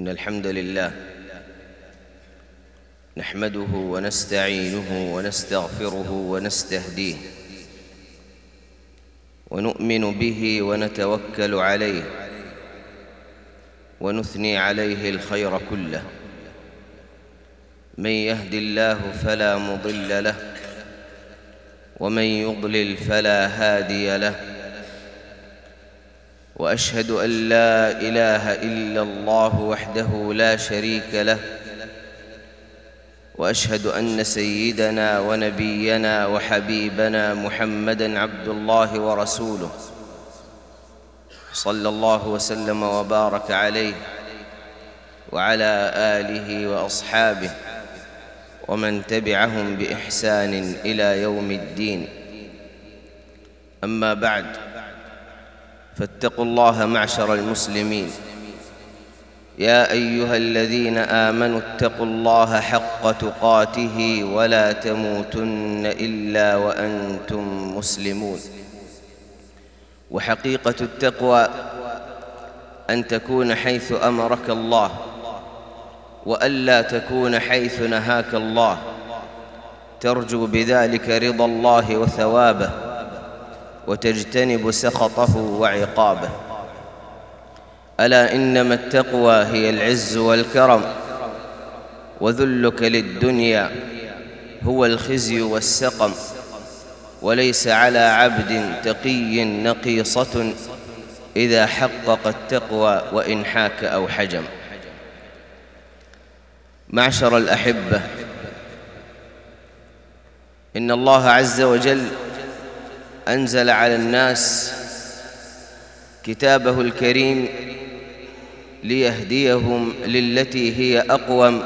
إن الحمد لله نحمده ونستعينه ونستغفره ونستهديه ونؤمن به ونتوكل عليه ونثني عليه الخير كله من يهد الله فلا مضل له ومن يضلل فلا هادي له وأشهد أن لا إله إلا الله وحده لا شريك له وأشهد أن سيدنا ونبينا وحبيبنا محمدا عبد الله ورسوله صلى الله وسلم وبارك عليه وعلى آله وأصحابه ومن تبعهم بإحسان إلى يوم الدين. أما بعد فاتقوا الله معشر المسلمين. يا أيها الذين آمنوا اتقوا الله حق تقاته ولا تموتن إلا وأنتم مسلمون. وحقيقة التقوى أن تكون حيث أمرك الله والا تكون حيث نهاك الله. ترجو بذلك رضا الله وثوابه. وتجتنب سخطه وعقابه. ألا انما التقوى هي العز والكرم وذلك للدنيا هو الخزي والسقم وليس على عبد تقي نقيصة إذا حقق التقوى وإن حاك أو حجم. معشر الأحبة إن الله عز وجل أنزل على الناس كتابه الكريم ليهديهم للتي هي أقوم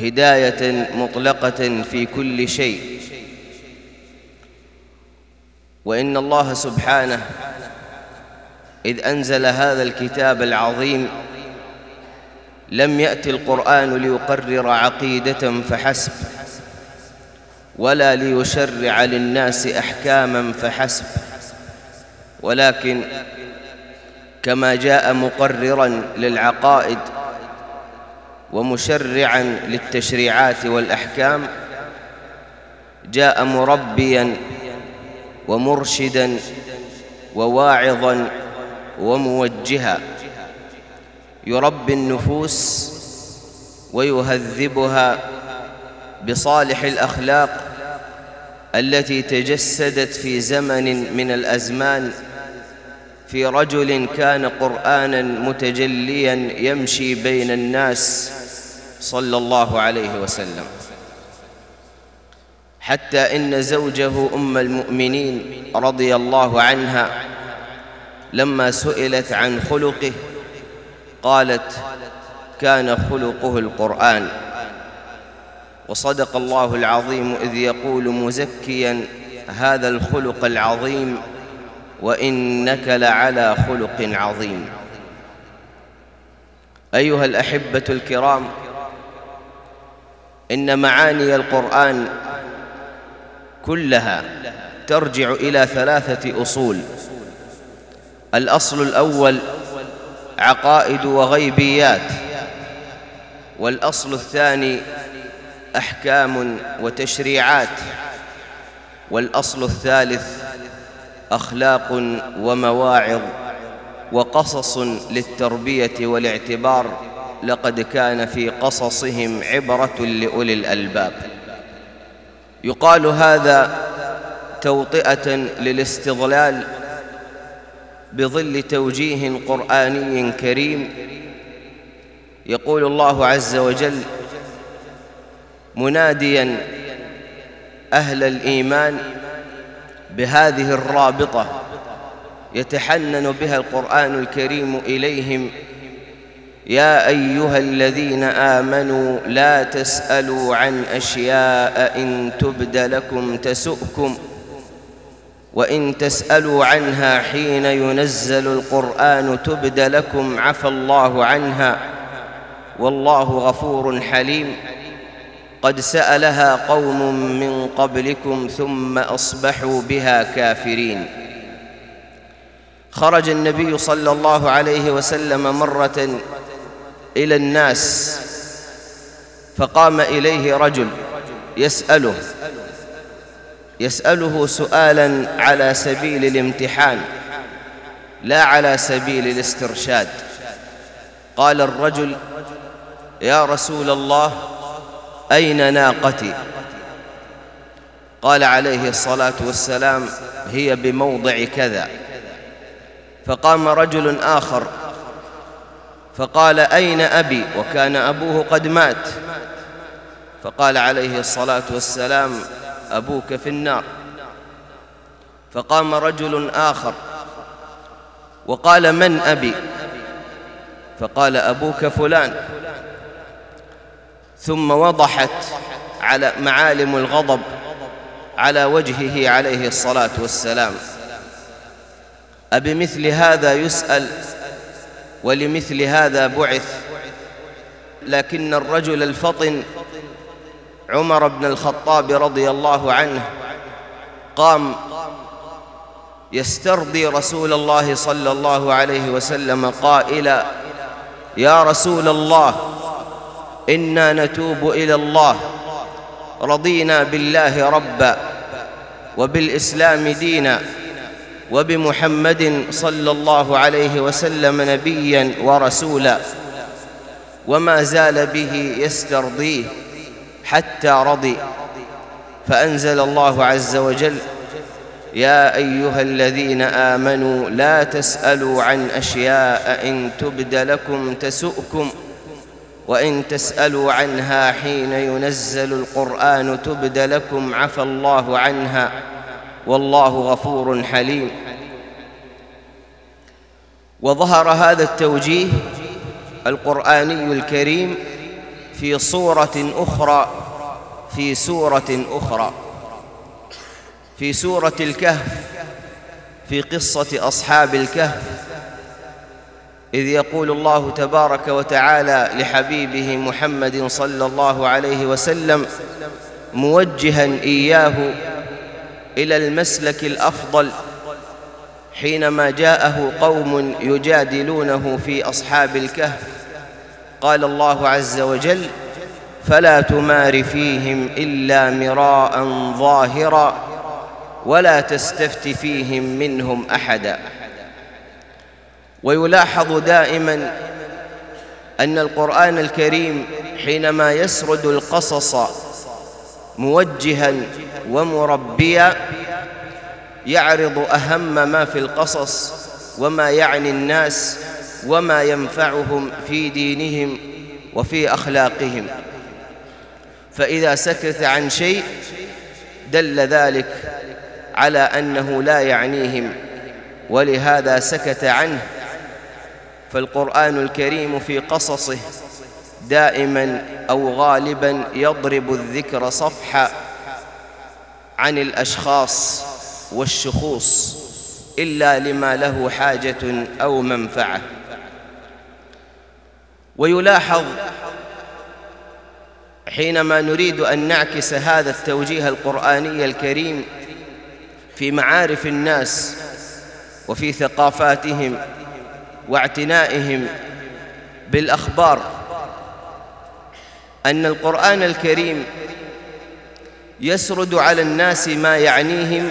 هداية مطلقة في كل شيء. وإن الله سبحانه إذ أنزل هذا الكتاب العظيم لم يات القرآن ليقرر عقيدة فحسب. ولا ليشرع للناس أحكاما فحسب. ولكن كما جاء مقررا للعقائد ومشرعا للتشريعات والأحكام جاء مربيا ومرشدا وواعظا وموجها يربي النفوس ويهذبها بصالح الأخلاق التي تجسدت في زمن من الأزمان. في رجل كان قرآنا متجليا يمشي بين الناس صلى الله عليه وسلم. حتى إن زوجه أم المؤمنين رضي الله عنها لما سئلت عن خلقه قالت كان خلقه القرآن. وصدق الله العظيم إذ يقول مزكيا هذا الخلق العظيم وإنك لعلى خلق عظيم. أيها الأحبة الكرام إن معاني القرآن كلها ترجع إلى ثلاثة أصول. الأصل الأول عقائد وغيبيات والأصل الثاني أحكام وتشريعات والأصل الثالث أخلاق ومواعظ وقصص للتربية والاعتبار لقد كان في قصصهم عبرة لأولي الألباب. يقال هذا توطئة للاستظلال بظل توجيه قرآني كريم. يقول الله عز وجل مناديا أهل الإيمان بهذه الرابطة يتحنن بها القرآن الكريم إليهم يا أيها الذين آمنوا لا تسألوا عن أشياء إن تبد لكم تسؤكم وإن تسألوا عنها حين ينزل القرآن تبد لكم عفى الله عنها والله غفور حليم. قد سألها قوم من قبلكم ثم أصبحوا بها كافرين. خرج النبي صلى الله عليه وسلم مرة إلى الناس فقام إليه رجل يسأله يسأله سؤالا على سبيل الامتحان لا على سبيل الاسترشاد. قال الرجل يا رسول الله أين ناقتي؟ قال عليه الصلاة والسلام هي بموضع كذا. فقام رجل آخر فقال أين أبي؟ وكان أبوه قد مات. فقال عليه الصلاة والسلام أبوك في النار. فقام رجل آخر وقال من أبي؟ فقال أبوك فلان. ثم وضحت على معالم الغضب على وجهه عليه الصلاة والسلام. أبمثل هذا يسأل ولمثل هذا بعث لكن الرجل الفطن عمر بن الخطاب رضي الله عنه قام يسترضي رسول الله صلى الله عليه وسلم قائلا يا رسول الله إنا نتوب إلى الله. رضينا بالله ربا وبالإسلام دينا وبمحمد صلى الله عليه وسلم نبيا ورسولا وما زال به يسترضيه حتى رضي. فأنزل الله عز وجل يا أيها الذين آمنوا لا تسألوا عن أشياء إن تبد لكم تسؤكم وإن تسألوا عنها حين ينزل القرآن تبد لكم عفى الله عنها والله غفور حليم. وظهر هذا التوجيه القرآني الكريم في صورة أخرى في سورة أخرى في سورة الكهف في قصة أصحاب الكهف إذ يقول الله تبارك وتعالى لحبيبه محمد صلى الله عليه وسلم موجها إياه إلى المسلك الأفضل حينما جاءه قوم يجادلونه في أصحاب الكهف. قال الله عز وجل فلا تمار فيهم إلا مراء ظاهرا ولا تستفت فيهم منهم أحدا. ويلاحظ دائما أن القرآن الكريم حينما يسرد القصص موجها ومربيا يعرض أهم ما في القصص وما يعني الناس وما ينفعهم في دينهم وفي أخلاقهم. فإذا سكت عن شيء دل ذلك على أنه لا يعنيهم ولهذا سكت عنه فالقرآن الكريم في قصصه دائما أو غالبا يضرب الذكر صفحا عن الأشخاص والشخوص إلا لما له حاجة أو منفعة. ويلاحظ حينما نريد أن نعكس هذا التوجيه القرآني الكريم في معارف الناس وفي ثقافاتهم واعتنائهم بالأخبار. أن القرآن الكريم يسرد على الناس ما يعنيهم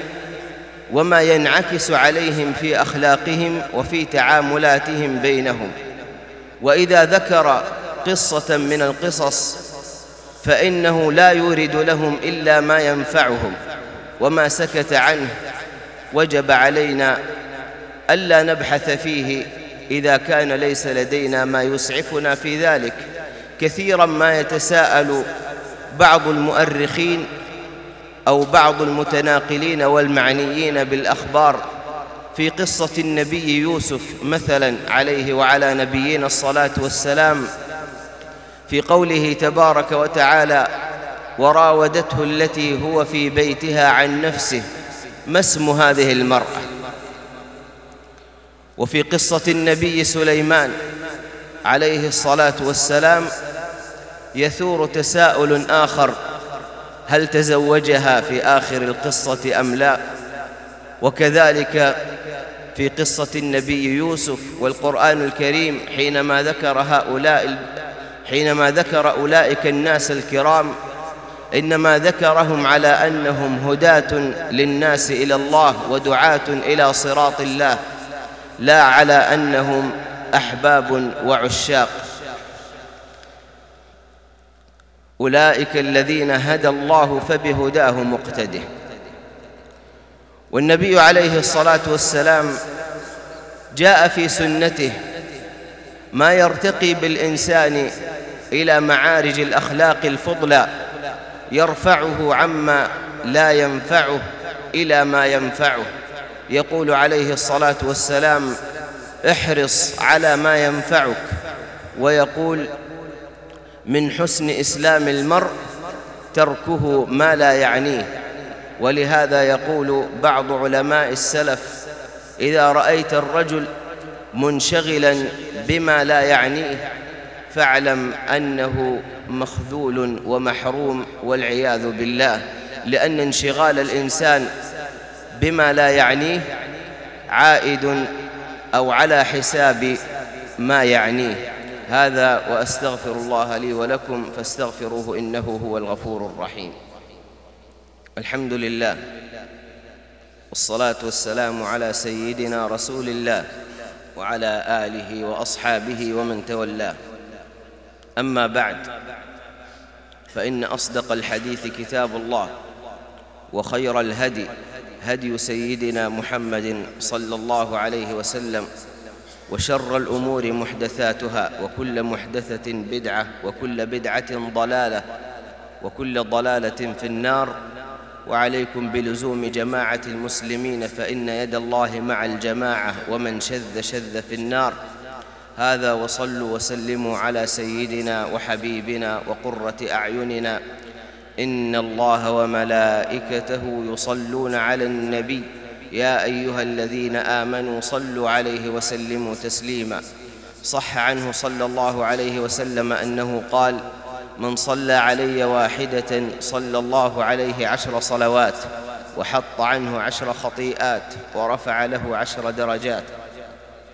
وما ينعكس عليهم في أخلاقهم وفي تعاملاتهم بينهم. وإذا ذكر قصة من القصص فإنه لا يورد لهم إلا ما ينفعهم وما سكت عنه. وجب علينا ألا نبحث فيه إذا كان ليس لدينا ما يسعفنا في ذلك. كثيرا ما يتساءل بعض المؤرخين أو بعض المتناقلين والمعنيين بالأخبار في قصة النبي يوسف مثلا عليه وعلى نبينا الصلاة والسلام في قوله تبارك وتعالى وراودته التي هو في بيتها عن نفسه. ما اسم هذه المرأة؟ وفي قصة النبي سليمان عليه الصلاة والسلام يثور تساؤل آخر هل تزوجها في آخر القصة أم لا؟ وكذلك في قصة النبي يوسف والقرآن الكريم حينما ذكر هؤلاء حينما ذكر أولئك الناس الكرام إنما ذكرهم على أنهم هداة للناس إلى الله ودعاة إلى صراط الله. لا على أنهم أحباب وعشاق. أولئك الذين هدى الله فبهداه مقتده. والنبي عليه الصلاة والسلام جاء في سنته ما يرتقي بالإنسان إلى معارج الأخلاق الفضلى يرفعه عما لا ينفعه إلى ما ينفعه. يقول عليه الصلاة والسلام احرص على ما ينفعك. ويقول من حسن إسلام المرء تركه ما لا يعنيه. ولهذا يقول بعض علماء السلف إذا رأيت الرجل منشغلا بما لا يعنيه فاعلم أنه مخذول ومحروم والعياذ بالله. لأن انشغال الإنسان بما لا يعنيه عائد أو على حساب ما يعنيه. هذا وأستغفر الله لي ولكم فاستغفروه إنه هو الغفور الرحيم. الحمد لله والصلاة والسلام على سيدنا رسول الله وعلى آله وأصحابه ومن تولاه أما بعد فإن أصدق الحديث كتاب الله وخير الهدي هدي سيدنا محمد صلى الله عليه وسلم وشر الأمور محدثاتها وكل محدثة بدعة وكل بدعة ضلالة وكل ضلالة في النار وعليكم بلزوم جماعة المسلمين فإن يد الله مع الجماعة ومن شذ شذ في النار. هذا وصلوا وسلموا على سيدنا وحبيبنا وقرة أعيننا إن الله وملائكته يصلون على النبي. يا أيها الذين آمنوا صلوا عليه وسلموا تسليما. صح عنه صلى الله عليه وسلم أنه قال من صلى علي واحدة صلى الله عليه عشر صلوات وحط عنه عشر خطيئات ورفع له عشر درجات.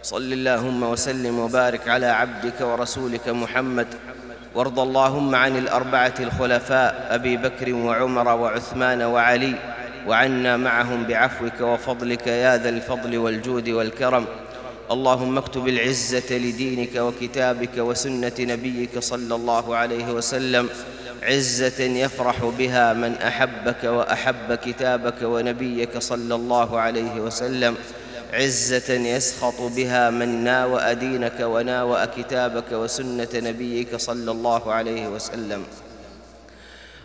صل اللهم وسلم وبارك على عبدك ورسولك محمد وارض اللهم عن الأربعة الخلفاء أبي بكر وعمر وعثمان وعلي وعنا معهم بعفوك وفضلك يا ذا الفضل والجود والكرم. اللهم اكتب العزة لدينك وكتابك وسنة نبيك صلى الله عليه وسلم. عزة يفرح بها من أحبك وأحب كتابك ونبيك صلى الله عليه وسلم. عزة يسخط بها من ناوأ دينك وناوأ كتابك وسنة نبيك صلى الله عليه وسلم.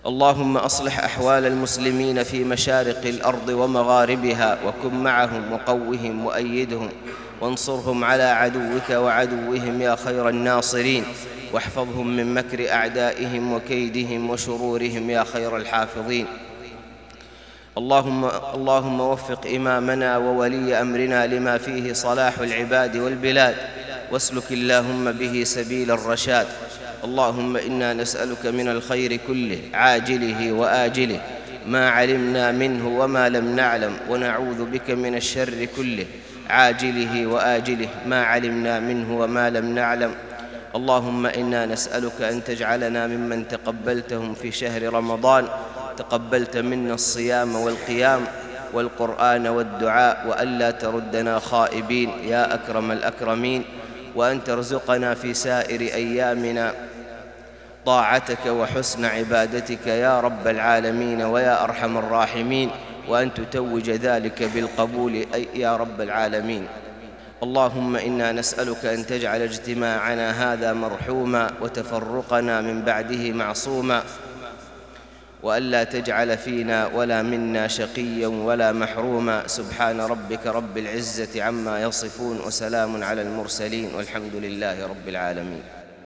اللهم أصلح أحوال المسلمين في مشارق الأرض ومغاربها وكن معهم وقوهم وأيدهم وانصرهم على عدوك وعدوهم يا خير الناصرين. واحفظهم من مكر أعدائهم وكيدهم وشرورهم يا خير الحافظين. اللهم اللهم وفق إمامنا وولي أمرنا لما فيه صلاح العباد والبلاد واسلك اللهم به سبيل الرشاد. اللهم إنا نسألك من الخير كله عاجله وآجله ما علمنا منه وما لم نعلم ونعوذ بك من الشر كله عاجله وآجله ما علمنا منه وما لم نعلم. اللهم إنا نسألك أن تجعلنا ممن تقبلتهم في شهر رمضان تقبلت منا الصيام والقيام والقرآن والدعاء وألا تردنا خائبين يا أكرم الأكرمين وأن ترزقنا في سائر أيامنا طاعتك وحسن عبادتك يا رب العالمين ويا أرحم الراحمين وأن تتوج ذلك بالقبول أي يا رب العالمين. اللهم إنا نسألك أن تجعل اجتماعنا هذا مرحوما وتفرقنا من بعده معصوما وألا تجعل فينا ولا منا شقيا ولا محروما. سبحان ربك رب العزة عما يصفون وسلام على المرسلين والحمد لله رب العالمين.